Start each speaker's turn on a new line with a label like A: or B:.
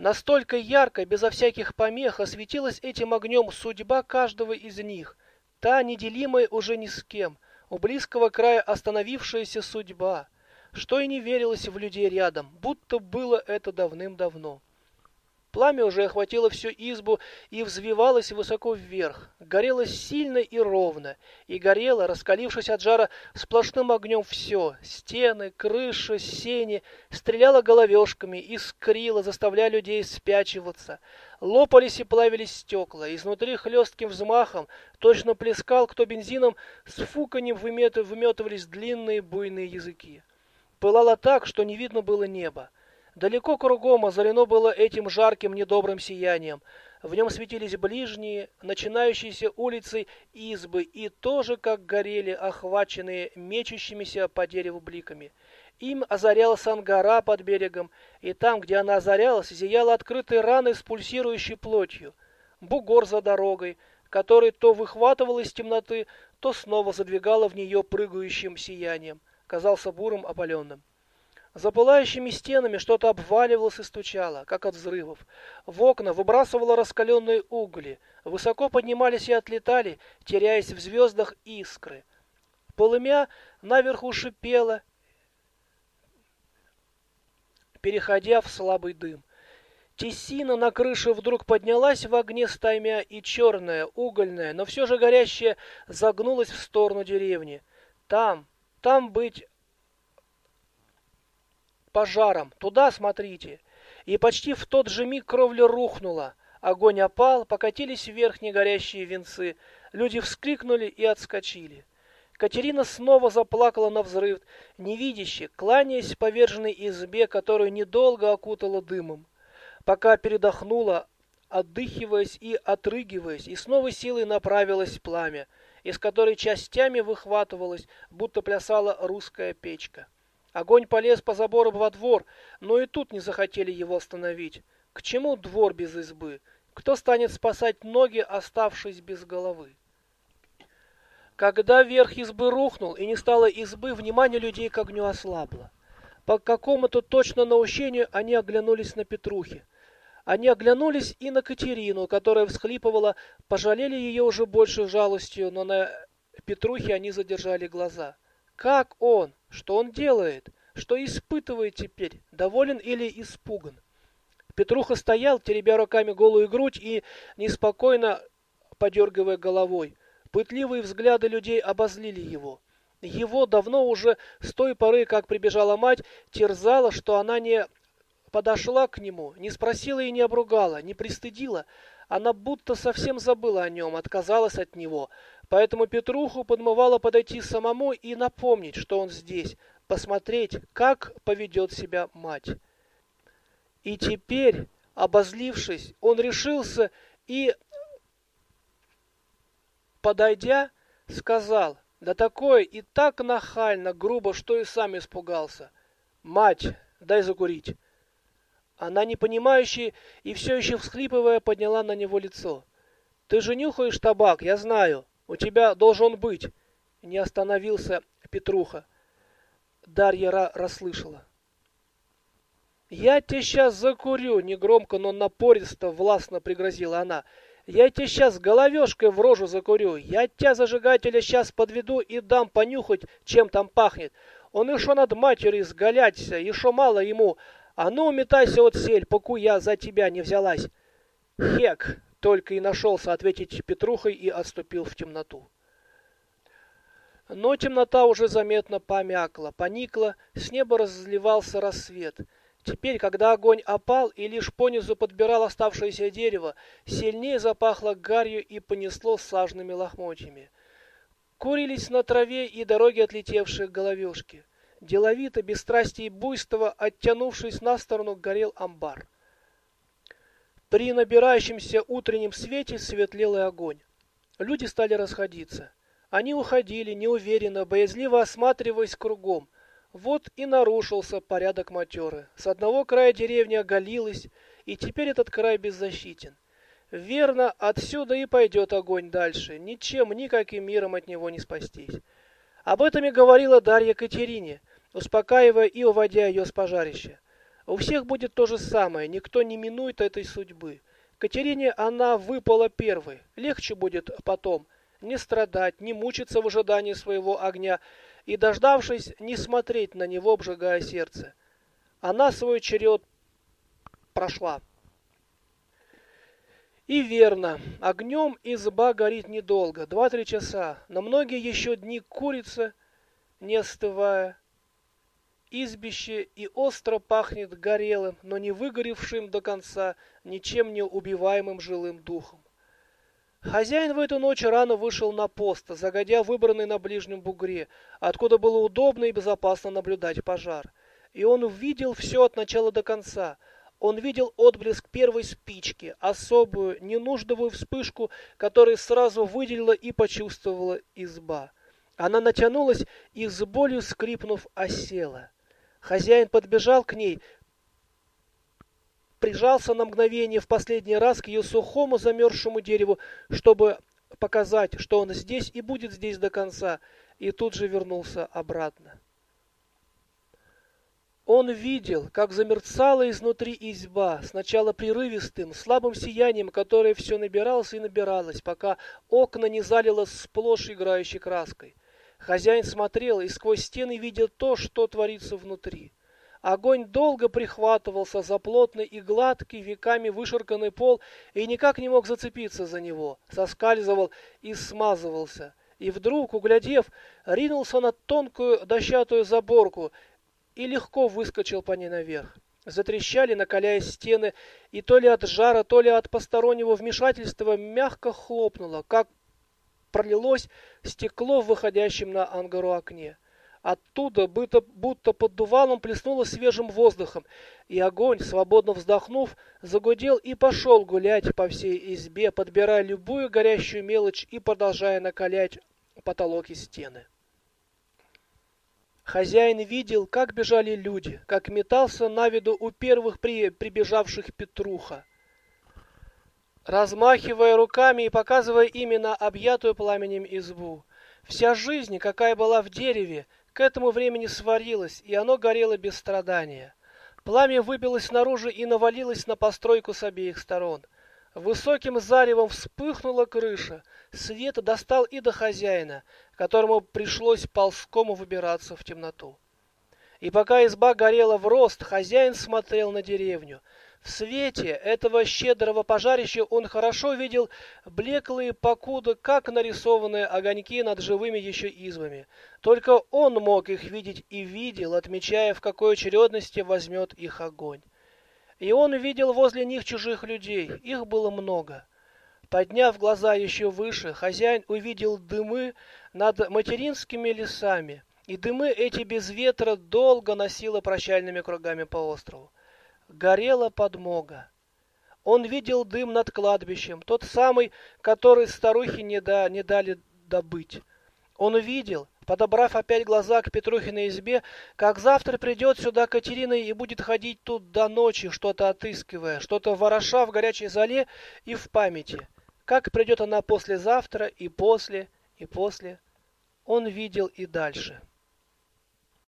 A: Настолько ярко, безо всяких помех, осветилась этим огнем судьба каждого из них, та неделимая уже ни с кем, у близкого края остановившаяся судьба, что и не верилось в людей рядом, будто было это давным-давно. Пламя уже охватило всю избу и взвивалось высоко вверх, горело сильно и ровно, и горело, раскалившись от жара, сплошным огнем все — стены, крыша, сени, стреляло головешками, искрило, заставляя людей спячиваться. Лопались и плавились стекла, изнутри хлестким взмахом точно плескал кто бензином, с фуканьем выметывались длинные буйные языки. Пылало так, что не видно было неба. Далеко кругом озарено было этим жарким недобрым сиянием. В нем светились ближние, начинающиеся улицы избы, и тоже как горели, охваченные мечущимися по дереву бликами. Им озарялась ангара под берегом, и там, где она озарялась, зияла открытой раной с пульсирующей плотью. Бугор за дорогой, который то выхватывал из темноты, то снова задвигало в нее прыгающим сиянием, казался бурым опаленным. За пылающими стенами что-то обваливалось и стучало, как от взрывов. В окна выбрасывало раскаленные угли. Высоко поднимались и отлетали, теряясь в звездах искры. Полымя наверху шипело, переходя в слабый дым. Тесина на крыше вдруг поднялась в огне стаймя, и черная, угольная, но все же горящая, загнулась в сторону деревни. Там, там быть пожаром. Туда смотрите. И почти в тот же миг кровля рухнула. Огонь опал, покатились вверх негорящие венцы. Люди вскрикнули и отскочили. Катерина снова заплакала на взрыв, невидяще, кланяясь поверженной избе, которую недолго окутала дымом. Пока передохнула, отдыхиваясь и отрыгиваясь, и с новой силой направилось пламя, из которой частями выхватывалась, будто плясала русская печка. Огонь полез по забору во двор, но и тут не захотели его остановить. К чему двор без избы? Кто станет спасать ноги, оставшись без головы? Когда верх избы рухнул и не стало избы, внимание людей к огню ослабло. По какому-то точно наущению они оглянулись на Петрухи. Они оглянулись и на Катерину, которая всхлипывала, пожалели ее уже больше жалостью, но на Петрухе они задержали глаза. Как он? Что он делает? Что испытывает теперь? Доволен или испуган? Петруха стоял, теребя руками голую грудь и неспокойно подергивая головой. Пытливые взгляды людей обозлили его. Его давно уже с той поры, как прибежала мать, терзало, что она не подошла к нему, не спросила и не обругала, не пристыдила. Она будто совсем забыла о нем, отказалась от него. Поэтому Петруху подмывало подойти самому и напомнить, что он здесь, посмотреть, как поведет себя мать. И теперь, обозлившись, он решился и, подойдя, сказал, да такое и так нахально, грубо, что и сам испугался. «Мать, дай закурить». Она, непонимающая и все еще всхлипывая, подняла на него лицо. «Ты же нюхаешь табак, я знаю. У тебя должен быть. Не остановился Петруха. Дарья расслышала. «Я тебе сейчас закурю!» — негромко, но напористо, властно пригрозила она. «Я тебе сейчас головешкой в рожу закурю! Я тебя, зажигателя, сейчас подведу и дам понюхать, чем там пахнет! Он еще над матерью сгаляться, еще мало ему! А ну, метайся от сель, поку я за тебя не взялась!» «Хек!» только и нашелся ответить Петрухой и отступил в темноту. Но темнота уже заметно помякла, поникла, с неба разливался рассвет. Теперь, когда огонь опал и лишь понизу подбирал оставшееся дерево, сильнее запахло гарью и понесло сажными лохмотьями. Курились на траве и дороги отлетевшие головешки. Деловито, без страсти и буйства, оттянувшись на сторону, горел амбар. При набирающемся утреннем свете светлел и огонь. Люди стали расходиться. Они уходили неуверенно, боязливо осматриваясь кругом. Вот и нарушился порядок матеры. С одного края деревни оголилась, и теперь этот край беззащитен. Верно, отсюда и пойдет огонь дальше. Ничем, никаким миром от него не спастись. Об этом и говорила Дарья Катерине, успокаивая и уводя ее с пожарища. У всех будет то же самое, никто не минует этой судьбы. Катерине она выпала первой, легче будет потом не страдать, не мучиться в ожидании своего огня и, дождавшись, не смотреть на него, обжигая сердце. Она свой черед прошла. И верно, огнем изба горит недолго, два-три часа, на многие еще дни курица, не остывая. Избище и остро пахнет горелым, но не выгоревшим до конца, ничем не убиваемым жилым духом. Хозяин в эту ночь рано вышел на пост, загодя выбранный на ближнем бугре, откуда было удобно и безопасно наблюдать пожар. И он увидел все от начала до конца — он видел отблеск первой спички, особую, ненужную вспышку, которую сразу выделила и почувствовала изба. Она натянулась и с болью скрипнув осела. Хозяин подбежал к ней, прижался на мгновение в последний раз к ее сухому замерзшему дереву, чтобы показать, что он здесь и будет здесь до конца, и тут же вернулся обратно. Он видел, как замерцала изнутри изба, сначала прерывистым, слабым сиянием, которое все набиралось и набиралось, пока окна не залило сплошь играющей краской. Хозяин смотрел и сквозь стены видел то, что творится внутри. Огонь долго прихватывался за плотный и гладкий, веками вышерканный пол и никак не мог зацепиться за него, соскальзывал и смазывался. И вдруг, углядев, ринулся на тонкую дощатую заборку и легко выскочил по ней наверх. Затрещали, накаляясь стены, и то ли от жара, то ли от постороннего вмешательства мягко хлопнуло, как пролилось стекло в выходящем на ангару окне. Оттуда, будто, будто под дувалом, плеснуло свежим воздухом, и огонь, свободно вздохнув, загудел и пошел гулять по всей избе, подбирая любую горящую мелочь и продолжая накалять потолок и стены. Хозяин видел, как бежали люди, как метался на виду у первых при... прибежавших Петруха. Размахивая руками и показывая именно объятую пламенем избу. Вся жизнь, какая была в дереве, к этому времени сварилась, и оно горело без страдания. Пламя выбилось наружу и навалилось на постройку с обеих сторон. Высоким заревом вспыхнула крыша. Свет достал и до хозяина, которому пришлось ползком выбираться в темноту. И пока изба горела в рост, хозяин смотрел на деревню. В свете этого щедрого пожарища он хорошо видел блеклые покуда, как нарисованные огоньки над живыми еще избами. Только он мог их видеть и видел, отмечая, в какой очередности возьмет их огонь. И он видел возле них чужих людей, их было много. Подняв глаза еще выше, хозяин увидел дымы над материнскими лесами, и дымы эти без ветра долго носило прощальными кругами по острову. Горела подмога. Он видел дым над кладбищем, тот самый, который старухи не, да, не дали добыть. Он увидел, подобрав опять глаза к Петрухиной избе, как завтра придет сюда Катерина и будет ходить тут до ночи, что-то отыскивая, что-то вороша в горячей зале и в памяти. Как придет она послезавтра и после, и после, он видел и дальше.